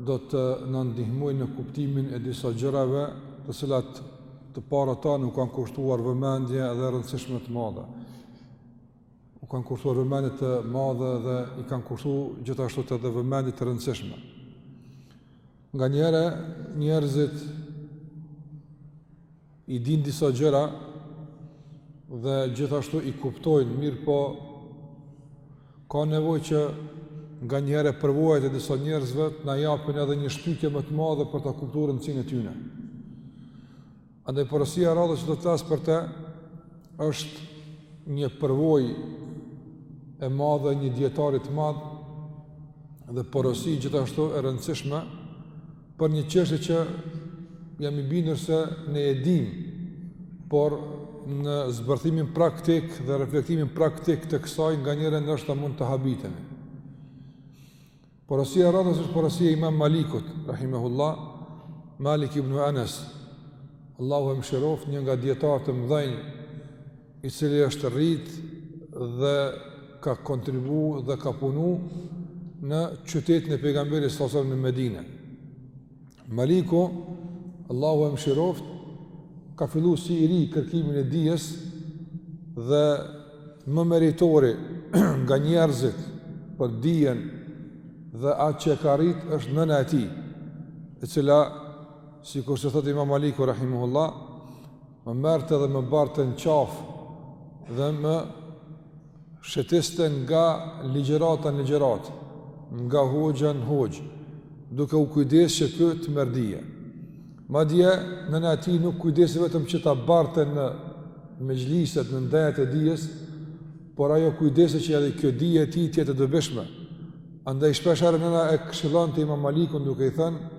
do të na ndihmojë në kuptimin e disa gjërave, të cilat të parët tanë u kanë kushtuar vëmendje dhe rëndësishme të madhe. U kanë kushtuar vëmendje të madhe dhe i kanë kushtu gjithashtu edhe vëmendje të rëndësishme. Nganjëherë, njerëzit i din disa gjëra dhe gjithashtu i kuptojnë mirëpo ka nevojë që nganjëherë përvojat e disa njerëzve të na japin edhe një shtytje më të madhe për ta kuptu rëndësinë e tyne. Andaj porosia e radhës që do të flas për te është një përvojë e madhe e një dijetari të madh dhe porosi gjithashtu e rëndësishme për një çështje që jam i bindur se ne e dimë, por në zbërthimin praktik dhe reflektimin praktik të kësaj nganjëherë ndoshta mund të habitemi. Porosia e radhës është porosia e imam Malikut, rahimehullah, Malik ibn Anas, Allahu e mëshiroftë një nga dijetarët e mëdhenj, i cili është rrit dhe ka kontribu dhe ka punu në qytetin e pejgamberit salallahu në Medine. Maliku, Allahu e mshiroftë, ka fillu si i ri kërkimin e dijes dhe më meritori nga njerëzit për dijen dhe atë që e ka rrit është nëna e tij, e cila, sikurse thotë imam Maliku, rahimehullah, Më merrte dhe më barte në qafë dhe më shetiste nga ligjerata në ligjeratë, nga hoxha në hoxhë, duke u kujdes që ky të marrë dije. Madje, nëna e tij nuk u kujdes vetëm që ta barte në mexhliset, në ndejat e dijes, por ajo u kujdes që edhe kjo dije e tij të jetë e dobishme. Andaj shpeshherë nëna e këshillonte imam Malikun duke i thënë,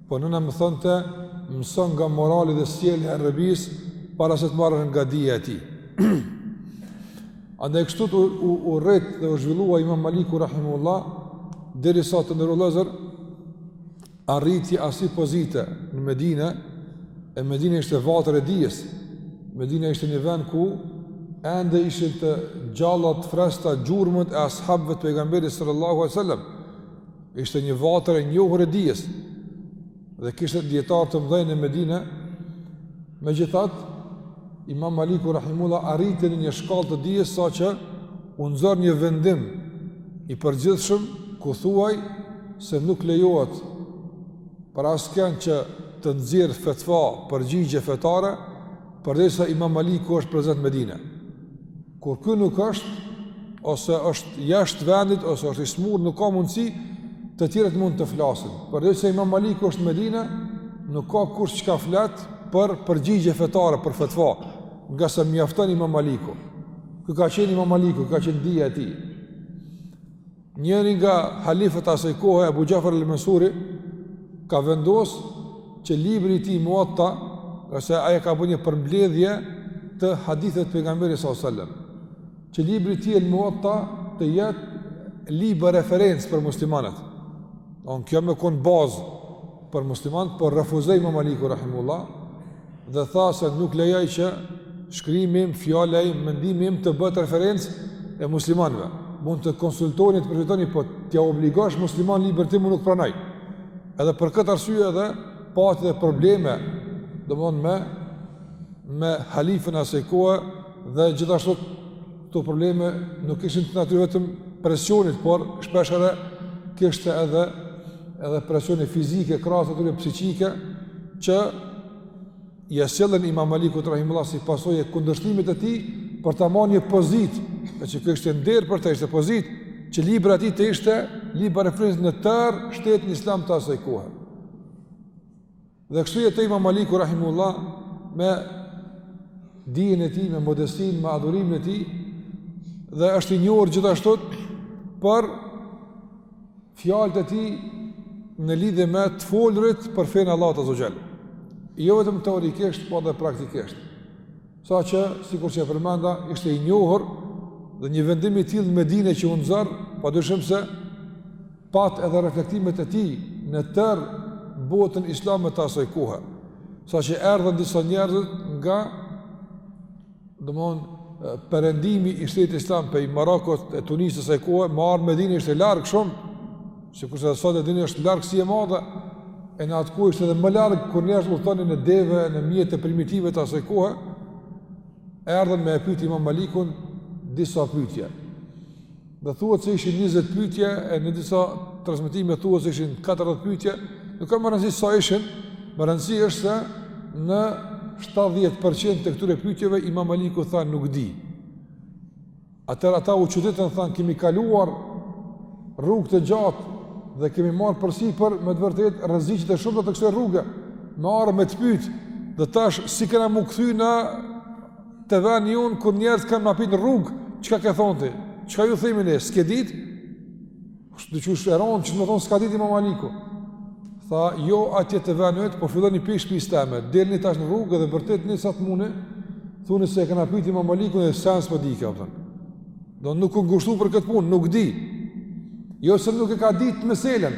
Po nëna më thoshte mëso nga morali dhe sjellja e Rebisë para se të marrësh nga dija e tij. Andaj kështu të u, u rrit dhe u zhvillua imam Maliku rahimehullah, derisa, të nderuar vëllezër, arriti asi pozite në Medine, e Medina ishte vatër e dijes, Medina ishte një vend ku ende ishin të gjalla, të freskëta gjurmët e ashabëve të pejgamberit sallallahu alejhi ue selem, Ishte një vatër e njohur e dijes dhe kishte dijetarë të mëdhenj në Medine. Megjithatë, Imam Maliku rahimehullah arriti në një shkallë të dijes saqë u nxor një vendim i përgjithshëm ku thuhej se nuk lejohet për askënd që të nxjerr fetva përgjigje fetare përderisa Imam Maliku është prezent në Medine. Kur ky nuk është ose është jashtë vendit ose është i smur, nuk ka mundësi të tjerët mund të flasin. Përderisa Imam Maliku është në Medinë, nuk ka kush çka flet për përgjigje fetare për fetva, ngase mjafton Imam Maliku. Ky ka qenë Imam Maliku, ka qenë dija e tij. Njëri nga halifët e asaj kohe, Abu Ja'far al-Mansuri, ka vendos që libri i tij Muwatta, ose ai ka bë një përmbledhje të haditheve të pejgamberit sallallahu alajhi wasallam, që libri i tij Muwatta të jetë libër referencë për muslimanët. Domethon kjo me kon bazë për muslimanët, por refuzoi Imam Maliku rahimullah, dhe tha se nuk lejoj që shkrimi im, fjala im, mendimi im të bëhet referencë e muslimanëve. Mund të konsultoni, të përfitoni, po t'ia obligosh muslimanëve librin tim nuk pranoj. Edhe për këtë arsye edhe pati dhe probleme, domethon me, me halifën e asaj kohe, Dhe gjithashtu këto probleme nuk ishin të natyrës vetëm presionit, por shpeshherë kishte edhe edhe presione fizike krahas atyre psiqike që ia sjellën Imam Malikut rahimullah si pasojë e kundërshtimit të tij për ta marrë një pozitë, e që kjo ishte nder për të ishte pozitë, që libri i tij të ishte libër referencë në tërë shtetin islam të asaj kohe. Dhe kështu jetoi Imam Maliku rahimullah me dijen e tij, me modestinë, me adhurimin e tij dhe është i njohur gjithashtu për fjalët e tij në lidhje me të folurit për fenë e Allahut azze ue xhel. Jo vetëm teorikisht, por edhe praktikisht. Saqë, sikur që e përmenda, ishte i njohur dhe një vendim i tillë në Medinë që u nxor, padyshim se pat edhe reflektimet e tij në tërë botën islame të asaj kohe, saqë erdhën disa njerëz nga domthon perëndimi i shtetit islam prej Marokos, e Tunisë së asaj kohe, me ardh në Medinë ishte larg shumë, sikurse sot e dini është largësi e madhe, e në atë kohë ishte edhe më larg kur njerëzit udhëtonin në deve, në mjete primitive të asaj kohe, erdhën me e pyet Imam Malikun disa pyetje. Dhe thuhet se ishin 20 pyetje, e në disa transmetime thuhet se ishin 40 pyetje, nuk ka me rëndësi sa ishin, me rëndësi është se në 70% të këtyre pyetjeve Imam Maliku tha nuk di. Atëherë ata u çuditën, thanë kemi kaluar rrugë të gjatë dhe kemi marrë përsipër me të vërtet rreziqet e shumta të kësaj rrugë, me ardh me të pyt dhe tash si kena m'u kthy na te vani jonë kur njerëz kanë me pyt n'rrugë, çka ka thonë ti? Çka ju themi ne? S'ke ditë? Është diçka që rëndë që me thonë s'ka ditë Imam Maliku. Tha, jo atje të vani jonë, po filloni prej shtëpisë teme, delni tash në rrugë dhe bërtitni sa të mundni, thoni se e kanë pyet Imam Malikun dhe tha s'po di ka thonë. Pra nuk u ngushtu për këtë punë, nuk di. Jo se nuk e ka ditë meselen,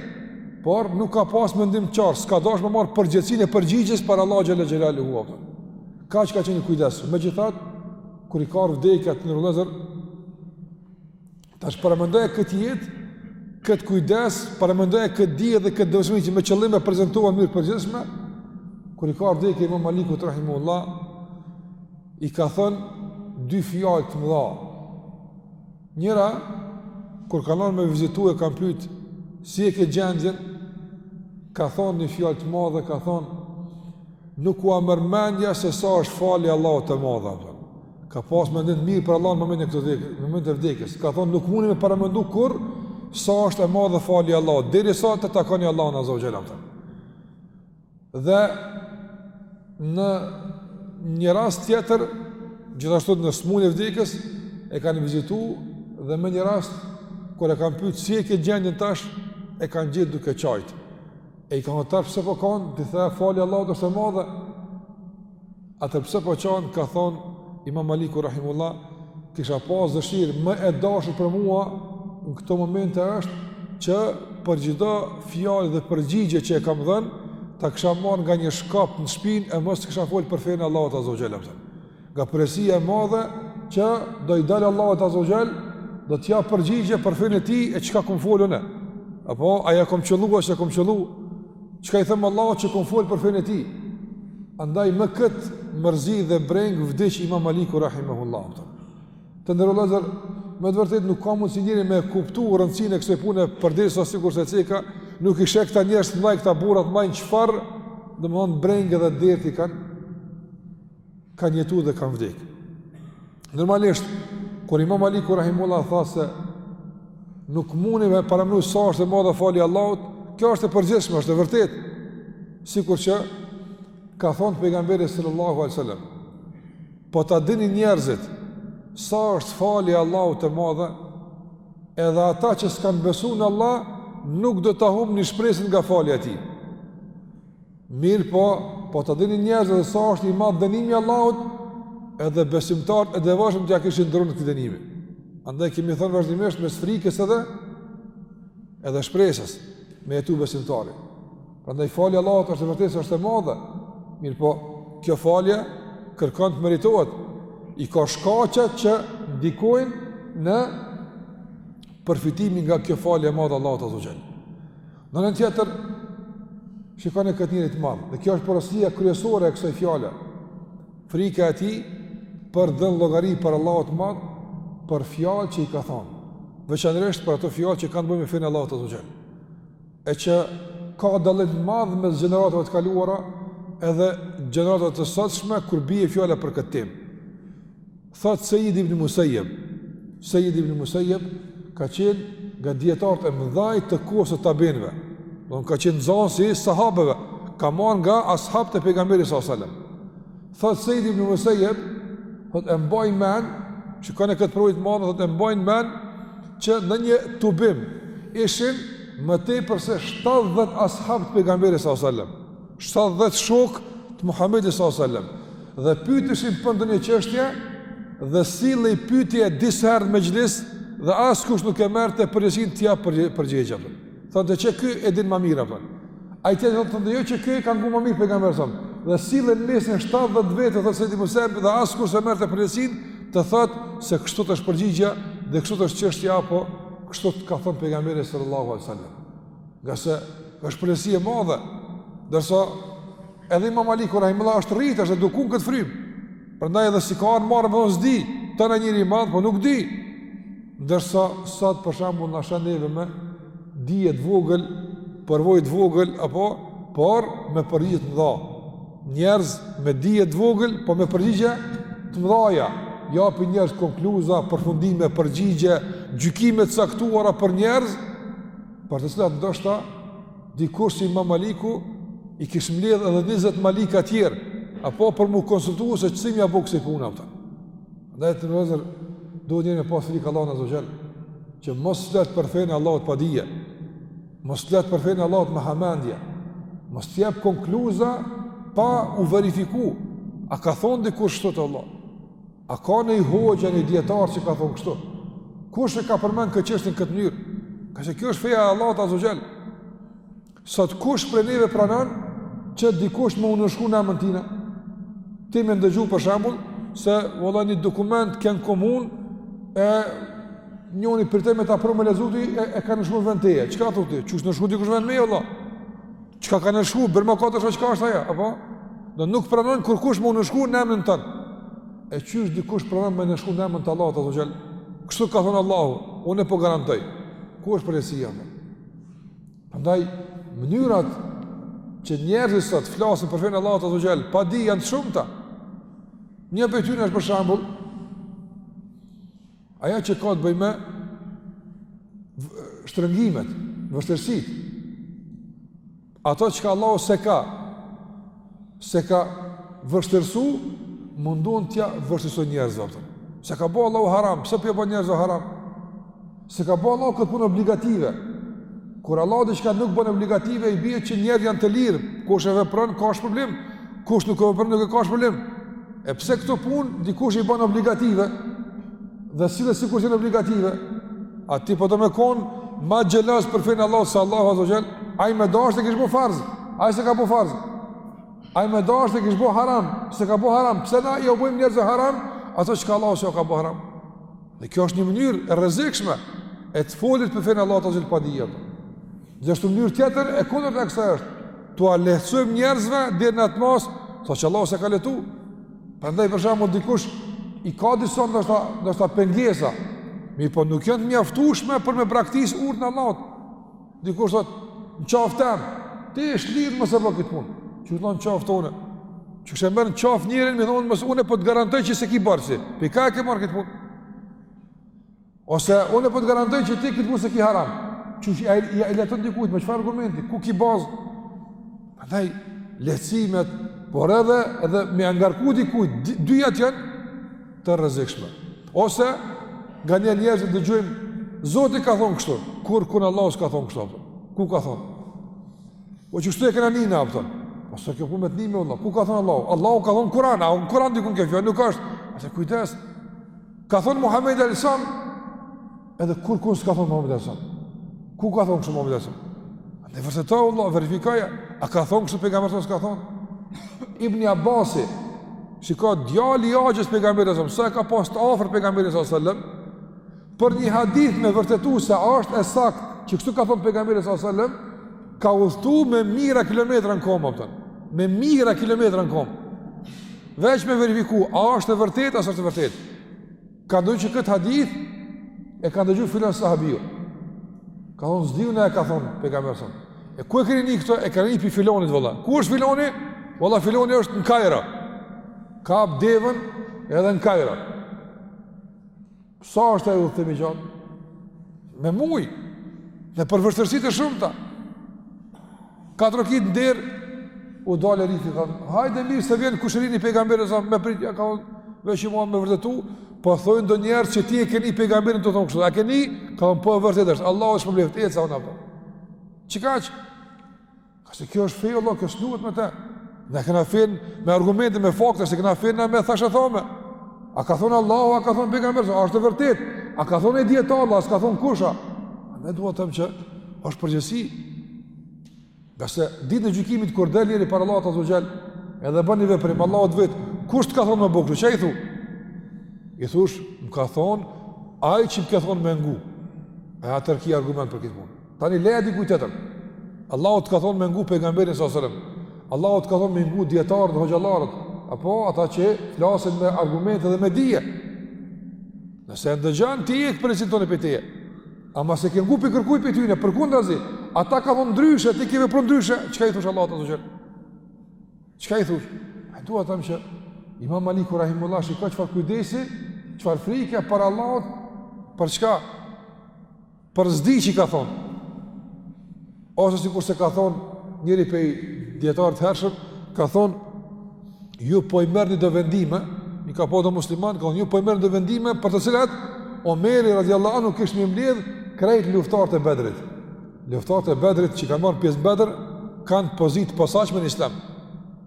por nuk ka pas mendim të qartë, s'ka dashur të marrë përgjegjësinë e përgjigjes para Allahut xhelle xhelaluhu. Kaq ka qenë i kujdesshëm. Megjithatë, kur i ka ardh vdekja të nderuar vllezër, tash paramendoje këtë jetë, këtë kujdes, paramendoje këtë dije dhe këtë dëshmi që me qëllim e prezantova në mënyrë të përgjithshme, kur i ka ardh vdekja Imam Malikut rahimehullah, i ka thënë dy fjalë të mëdha. Njëra, kur kanë ardh me vizitu e kanë pyt, si e ke gjendjen, ka thonë një fjalë të madhe, ka thonë, nuk ua merr mendja se sa është falja e Allahut e madhe. Pra ka pas mendim të mirë për Allahun në momentin e këtë vdekjes, në momentin e vdekjes, ka thonë, nuk mundni me paramendu kurrë, sa është e madhe falja e Allahut, derisa ta takoni Allahun azze ue xhel, të. Dhe në një rast tjetër, gjithashtu në smundjen e vdekjes, e kanë vizitu dhe në një rast, kur e kanë pytë si e ke gjendjen tash, e kanë gjetë duke qajtë. E i kanë thënë atëherë pse po kan, ti the falja e Allahut është e madhe. Atëherë pse po qan ka thonë Imam Maliku rahimehullah, kisha pas dëshirë më e dashur për mua në këto momente është që për çdo fjalë dhe përgjigje që e kam dhënë, ta kisha marr nga një shkop në shpinë e mos të kisha fol për fenë e Allahut azze ue xhel. Nga përgjegjësia e madhe që do i dal Allahut azze ue xhel, do të jap përgjigje për fenë e tij e çka kom fol unë. Apo a ia kom qëllu a s'ia kom qëllu Çka i them Allahut që kom folë për fenë e tij? Andaj me këtë mërzi dhe brengë vdiq imam Maliku Rahimehullah. Të nderuar vllezër, me të vërtetë nuk ka mundsi njeri me e kuptu rëndësinë e kësoj pune përderisa sikurse ceka, nuk i sheh këta njerëz të mdhaj, këta burra t'mdhaj në çfarë, domethonë brengë dhe dherti kanë, kanë jetu dhe kanë vdek. Normalisht, kur imam Maliku Rahimehullah tha se nuk mundni me paramendu sa është e madhe falja e Allahut, kjo është e përgjithshme, është e vërtetë, sikur që ka thonë pejgamberi sallallahu alejhi ve sel-lem, po ta dinin njerëzit, sa është falja e Allahut e madhe, edhe ata që s'kanë besu në Allah, nuk do ta humbnin shpresën nga falja e tij. Mirëpo, po ta dinin njerëzit edhe sa është i madh dënimi i Allahut, edhe besimtarët e devotshëm do t'ia kishin dronë këtij dënimi. Andaj kemi thënë vazhdimisht mes frikës edhe, edhe shpresës me jetu besimtari. Prandaj falja e Allahut është e vërtetë se është e madhe, mirëpo, kjo falje kërkon të meritohet, i ka shkaqe që ndikojnë në përfitimin nga kjo falje e madhe e Allahut azze ve xhel. Në anën tjetër, shikoni këtë njeri të madh, dhe kjo është porosia kryesore e kësaj fjale, frika e tij për dhënë llogari para Allahut të madh, për fjalë që i ka thonë, veçanërisht për ato fjalë që kanë të bëjnë me fenë e Allahut azze ve xhel, e që ka dallim të madh mes gjeneratave të kaluara, edhe gjeneratave të sotshme, kur bije fjala për këtë temë. Thotë Sejid ibn Musejjeb, Sejid ibn Musejjeb ka qenë nga dijetarët e mëdhaj të kohës së tabiinëve, domethënë ka qenë nxonës i sahabeve, ka marrë nga ashabët e pejgamberit s.a.s. Thotë Sejid ibn Musejjeb, thotë e mbaj men, shikone këtë problem të madh, thotë e mbaj men, që në një tubim ishin më tepër se 70 ashabë të pejgamberit s.a.s. 70 shokë të Muhammedit s.a.s. dhe pyeteshin për ndonjë çështje dhe sillej pyetja disa herë në mexhlis dhe askush nuk e merrte përgjegjësinë ta jap përgjigjen. Thotë që ky e din më mirë apo. Ai të thotë thotë jo që ky e ka ngu ma mirë pejgamberin s.a.s. Dhe sillej mes 70 vetëve thotë Sejid ibn Musejjeb dhe askush s'e merrte përgjegjësinë të thotë se kështu është përgjigja dhe kështu është çështja apo kështu ka thënë pejgamberi sallallahu alaihi wasallam. Ngase është përgjegjësi e madhe, ndërsa edhe imam Maliku rahimehullah është rritë, është eduku në këtë frymë, prandaj edhe s'i ka ardhë marre me thonë s'di, të thonë njeri i madh, po nuk di, ndërsa sot për shembull na sheh neve me dije të vogël, përvojë të vogël, apo, por me përgjigje të mëdha. Njerëz me dije të vogël, po me përgjigje të mëdha. Japin njerëz konkluza, përfundime, përgjigje, gjykime të caktuara për njerëz, për të cilat ndoshta dikush si Imam Maliku i kish mbledh edhe 20 malika të tjerë, apo për mu konsultuar se qysh me ia bo kësaj pune apo. Andaj vëllezër duhet njeri me pas frikë Allahun azze ve xhel, që mos të flet për fenë e Allahut pa dije. Mos të flet për fenë e Allahut me hamendje. Mos të jap konkluza pa u verifiku. A ka thon dikush kështu vallahi? A ka noni hoxha noni dijetar që ka thonë kështu? Kush e ka përmen këtë çështje në këtë mënyrë? Ngaqë kjo është feja e Allahut azze ve xhel. Sot kush prej neve pranon që dikush me u nënshkru në emën tina? Ti me ndëgju për shembull se vallë një dokument ke në komunë e Njoni për te me ta përmë e lezuti e, e ka nënshkru në vend teje. Çka thu ti? Qysh nënshkru dikush vend meje, vlla? Çka ka nënshkru? Bjerma ta shoh çka është ajo, apo? Ne nuk pranojmë kurkush me nënshkru në emën tonë. E qysh dikush pranon me nënshkru në emën të Allahut azze ve xhel? Kështu ka thonë Allahu, unë po garantoj. Ku është përgjegjësia, vlla? Andaj, mënyrat që njerëzit sot flasin për fenë e Allahut azze ve xhel pa dije janë të shumta. Një prej tyne është për shembull, Ajo që ka të bëjë me shtrëngimet, vështirësitë. Ato çka Allahu s'e ka, s'e ka vështirësu, mundon t'jau vështirësu njerëzve, atëherë. S'e ka bo Allahu haram, pse po jau bon njerëzve haram? S'e ka bo Allahu këtë punë obligative, Kur Allahu diçka nuk bon obligative, i bie që njerëzit janë të lirë, kush e vepron s'ka as problem, kush nuk e vepron nuk ka as problem. E pse këto punë dikush i bon obligative? Dhe sillet sikur janë obligative? A ti po do me kon ma xheloz për fenë e Allahut se Allahu azze ve xhel, ai me dasht e kish bo farz, ai s'e ka bo farz. Ai me dasht e kish bo haram, s'e ka bo haram. Pse na jau bojm njerëzve haram? Ato çka Allahu s'e ka bo haram. Dhe kjo është një mënyrë e rrezikshme e të folit për fenë e Allahut azze ve xhel pa dije. Gjithashtu mënyrë tjetër e kundërta e kësaj është t'ua lehtësojmë njerëzve deri në atë masë, saqë Allahu s'e ka lehtësu. Prandaj për shembull dikush i ka disa ndoshta, ndoshta pengesa. Mirëpo nuk janë të mjaftushme për me braktisë urdhrin e Allahut. Dikush thot, në qafë tem, ti je i lirë, mos e bo këtë punë. Qysh thonë në qafë tone? Qysh e merr në qafë njerin, me i thonë mos, unë po të garantoj që s'ki përgjegjësi. Prej kah e ke marrë këtë punë? Ose unë po të garantoj që ti këtë punë s'e ki haram. Qysh ia lehtëson dikujt, me çfarë argumenti, ku ki bazë? Andaj, lehtësimet, por edhe, edhe me ia ngarku dikujt, dyjat janë, të rrezikshme. Ose nganjëherë njerëzit dëgjojmë, Zoti ka thonë kështu, kurkun Allahu s'ka thonë kështu. Ku ka thonë? Po qështu e kena ni na, a kupton? Po s'o kjo punë me t'nime, vlla, ku ka thonë Allahu? Allahu ka thonë Kur'an, a në Kur'an dikun kjo fjalë, nuk është. Atëherë kujdes. Ka thonë Muhamedi alejhi selam, Edhe kurkun s'ka thonë Muhamedi alejhi selam. Ku ka thonë kështu Muhamedi alejhi selam? Atëherë vërteto, vlla, verifikoje, a ka thonë kështu pejgamberi a s'ka thonë? Ibni Abasi, shiko, djali i axhës pejgamberit alejhi selam, e ka pas të afërm pejgamberin alejhi selam, për një hadith me vërtetu se a është e saktë, që kështu ka thonë pejgamberi alejhi selam, ka udhtu me mijëra kilometra në komë, a kupton, me mijëra kilometra në komë. Veç me verifiku, a është e vërtetë, a s'është e vërtetë. Ka ndëgju që këtë hadith e ka ndëgju filan sahabiu. Ka thonë, s'di unë e ka thonë, Pejgamberi a.s. E ku e ke ni këto? E kam ni pi filonit, valla. Ku është filoni? Valla, filoni është në Kajro. Ka kap devën edhe në Kajro. Sa është ai udhëtim i gjatë? Me muj. Nëpër vështirësi të shumta. Ka trokit n'derë u dalë riti thon, hajde mirë se vjen kushërini i Pejgamberit a.s., me prit, jo ka thon, veç që mua me vërtetu, po thojnë do njerëz që ti e ke ni Pejgamberin tu thon kështu. E ke ni? Ka thon po e vërtet është. Allahu t'shpërbleft, eca ona po. Çikaq? Ka se kjo është fe e Allahut, kjo s'luhet me të. Na e kena fenë me argumente, me fakte, s'e kena fenë me thashethame. A ka thonë Allahu, a ka thonë Pejgamberi a.s., a është e vërtet, a ka thonë dijetari, a s'ka thonë kush. A unë dua të them që është përgjegjësi. Ngase ditën e gjykimit, kur del njeri para Allahut azze ve xhel, edhe ban një veprim, Allahu të vet, kush të ka thonë me bo kshtu, çka i thu? I thush, më ka thonë, ai që më ke thonë me ngu. E atëherë ki argument për këtë punë. Tani leja dikujt tjetër. Allahu të ka thonë me ngu Pejgamberin a.s. Allahu të ka thonë me ngu dijetarët, hoxhallarët. Apo ata që flasin me argumente dhe me dije. Nëse e ndëgjon, ti e hek përgjegjësinë tonde prej teje. Ama s'e ke ngu prej kërkujt prej tyne, përkundrazi. Ata kanë thonë ndryshe, ti ke vepru ndryshe. Çka i thush Allahut azze ve xhel? Çka i thush? A dua të them që Imam Maliku rahimehullah shikoj çfarë kujdesi, çfarë frike para Allahut, për çka? Për s'di që i ka thonë, ose sikurse ka thonë njëri pej dijetarët t'hershëm, ka thonë, ju po i merrni do vendime, i ka pa do musliman, ka thonë, ju po i merrni do vendime, për të cilat, Omeri radiallahu anhu kishte i mbledhë, krejt luftarët e Bedrit. Luftarët e Bedrit që kanë marrë pjesë në Bedër, kanë pozitë të posaçme në islam.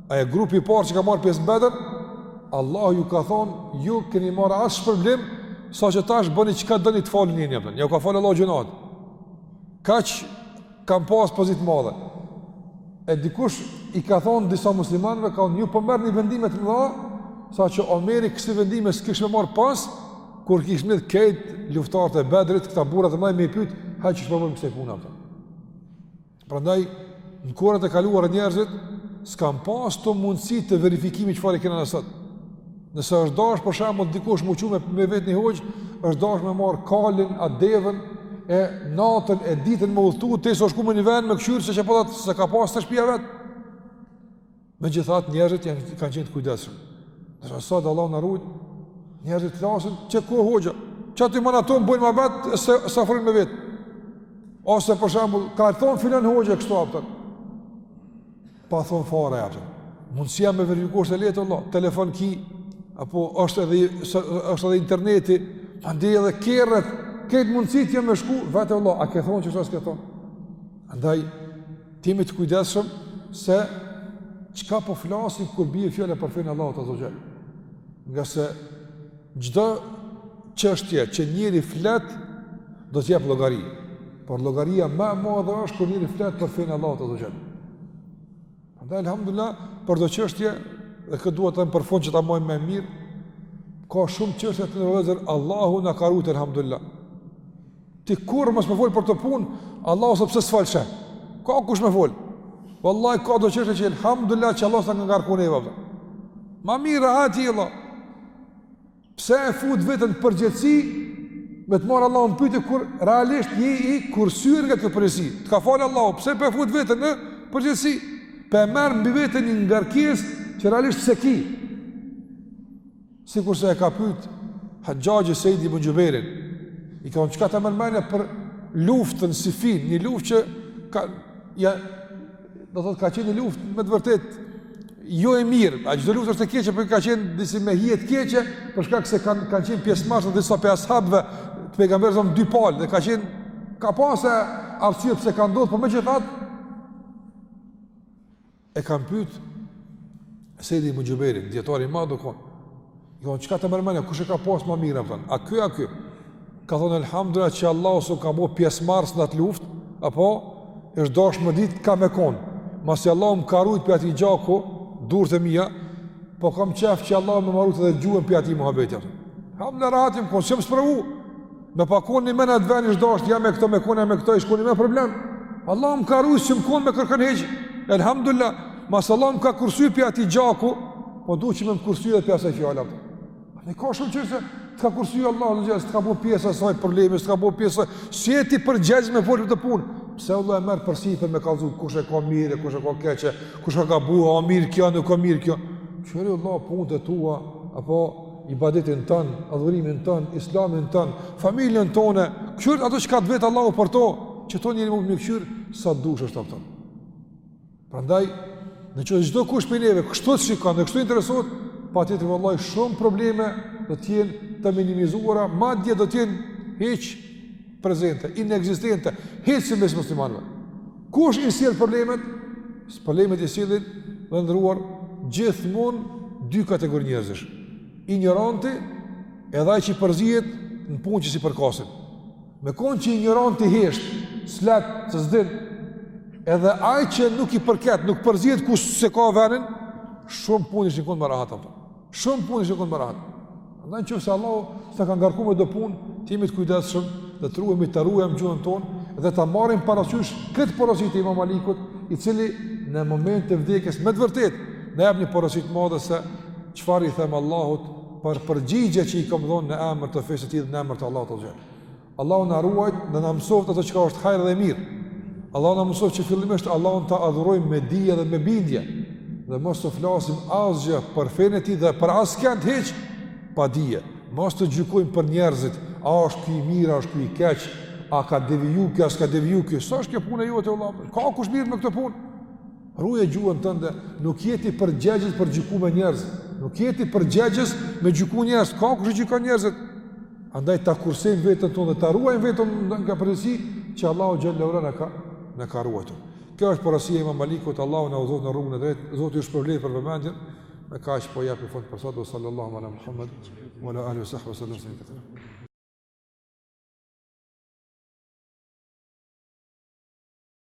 A e grupi i parë që ka marrë pjesë në Bedër, Allahu ju ka thonë, ju keni marrë asi shpërblim, saqë tash bëni çka doni, të falun jeni, a kupton. Ja u ka falë Allahu gjynahet. Kaq kanë pasë pozitë të madhe. E dikush i ka thonë disa muslimanëve, ka thonë, ju po merrni vendime të mëdha, saqë Omeri kësi vendime s'kish me marrë, pos kur kish mledh krejt luftarët e Bedrit, këta burrat e mdhaj me i pytë, hajde çka po bojmë kësaj pune, a kupton. Prandaj në kohërat e kaluara njerëzit s'kan pas këto mundësi të verifikimit çfarë i kena na sot. Nëse është dash për shembull dikush m'u çu me vetë një hoxhë, është dash me marrë kalin, a devën, e natën, e ditën me udhëtu, deri sa u shku në një vend me këqyrë, se çka po thotë, s'e ka pas te shpia e vet. Megjithatë njerëzit duhet me qenë të kujdesshëm. Nëse s'ka, Allah na ruaj, njerëzit flasin çka ku, hoxha, çka ti më naton bën më vet se sa fol me vet. Ose për shembull, ka thon filan hoxha kështu apo. Pa thanë fare atë. Mundësia me verifikuar se vete, vlla, telefon ki, apo është edhe, është edhe interneti, pa ndi edhe kjerët, këtë mundësit jam me shku, vete vlla, a ke thonë a s'ke thonë? Andaj, Të jemi të kujdesshëm se çka po flasim kur bie fjala për fenë Allahut azze ue xhel. Ngase çdo çështje që njeri flet do të jap llogari. Por llogaria më e madhe është kur njeri flet për fenë Allahut azze ue xhel. Prandaj alhamdulillah për do çështje dhe këtë duhet të them për fund që ta mbajmë më mirë. Ka shumë çështje të vllezër Allahu na ka ruajtur alhamdulillah. Ti kurrë mos me folë për atë punë, Allahu sepse ta fal shenë. Ka kush me folë. Vallahi, ka do çështje që elhamdulilah që Allah s'na ka ngarku neve vlla. Ma mirë për ty vlla. Pse e fut veten n'përgjegjësi, me të marrë Allahu në pytje, kur realisht je i kursyer nga kjo përgjegjësi. Të ka falë Allah, pse pe fut veten në përgjegjësi. Pe merr mbi veten një ngarkesë që realisht s'e ki. Sikurse e ka pyet Haxhaxhi Seid ibn Xhubejrin, i ka thonë çka të merr menja për luftën Sifin, një luftë që ka ja do thotë ka qenë luftë me të vërtet jo e mirë, a çdo luftë është e keqe, por ka qenë disi me hije të keqe, për shkak se kanë kanë qenë pjesëmarrës disa pej as'habëve të pejgamberit n'dy palë dhe ka qenë ka pasë arsye pse ka ndodhur, por megjithatë E ka pyet Seid ibn Xhubejrin, dijetar i madh u konë. I ka thonë, çka të merr menja, kush e ka pas ma mirë, apo? A kjo, a kjo? Ka thonë, elhamdulilah, që Allahu s'um ka bo pjesëmarrës në atë luftë, apo, është dash me ditë ka me konë. Masi Allahu më ka rujt pej atij gjaku durt e mija, po kam qef që Allahu me ma rujt edhe gjuhën pej atij muhabeti. Hamdulilah, rahat jam, konë, që më së Me pas konë nime n'atë ven, ish dasht ja me këto, me konë, ja me këto, ish konë nime problem. Allah më ka rujt që me konë me kërkon hiç. Elhamdulilah, masi Allah më ka kursu pej atij gjaku, po du që me më kursu dhe pej asaj fjale. Ne ka shumë që se, të ka kursu Allah, në gjithë, të ka bu pjesë asaj problemi, të ka bu pjesë asaj, si e ti përgjegjës me folë n'atë punë. Pse vlla e merr përsipër me kalzu, kush e ka mirë, kush e ka keqe, kush ka gabu, a mirë kjo, nuk ka mirë kjo. Kqyr vlla punët e tua, apo ibadetin tan, adhurimin tan, islamin tan, familjen tane, kqyr ato që ka t'vet Allahu për to, që to njeri mundet me kqyr sa dush, është apo. Prandaj, në qoftë se çdokush pej neve kështu shikon dhe kështu interesohet, patjetër vallahi shumë probleme do të jenë të minimizuara, madje do të jenë hiç prezente, inekzistente, hiç si mes muslimanëve. Kush i sjell problemet? Problemet i sjellin të nderuar gjithmonë dy kategori njerëzish. Injoranti edhe ai që përzihet në punë që s'i përkasin. Me konë që injoranti hesht, s'flet, se s'din, edhe ai që nuk i përket, nuk përzihet ku s'e ka venin, shumë punë ishin konë më rahat ato. Shumë punë ishin konë më rahat. Andaj në qoftë se Allahu s'të ka ngarku me do punë, të jemi të kujdeshëm dhe të ruhemi, ta ruejm gjuhën tonë dhe ta marrim parasysh këtë porosi të imam Malikut, i cili në moment të vdekjes me të vërtetë, na jep një porosi të madhe se çfarë i them Allahut për përgjigjet që i kom dhonë në emër të fesë së tij dhe në emër të Allahut azze ue xhel. Allahu na ruajtë dhe na mësoftë ato çka është hajër dhe e mirë. Allahu na mësoftë që fillimisht Allahun ta adhurojmë me dije dhe me bindje dhe mos të flasim asgjë për fenë e tij dhe për askënd hiç pa dije. Mos të gjykojmë për njerëzit, a është ky i mirë, a është ky i keq, a ka deviju ky, a s'ka deviju ky. S'është kjo punë e jotja, vëlla. Ka kush mirret me këto punë. Ruje gjuhën tënde, nuk je ti përgjegjës për gjyku me njerëz, nuk je ti përgjegjës me gjyku njerëz, ka kush i gjykon njerëzit, andaj ta kursejmë veten tonë dhe ta ruajmë veten nga përgjegjësi, që Allahu azze ue xhel na ka, na ka ruajtur. Kjo është porosia e imam Malikut, Allahu na udhëzoftë në rrugën e drejtë, Zoti ju shpërbleftë për vëmendjen, me kaq po i japim fund për sot, sallallahu ala Muhammed, wa ala alihi wa sahbihi sallallahu alaihi wa sallam.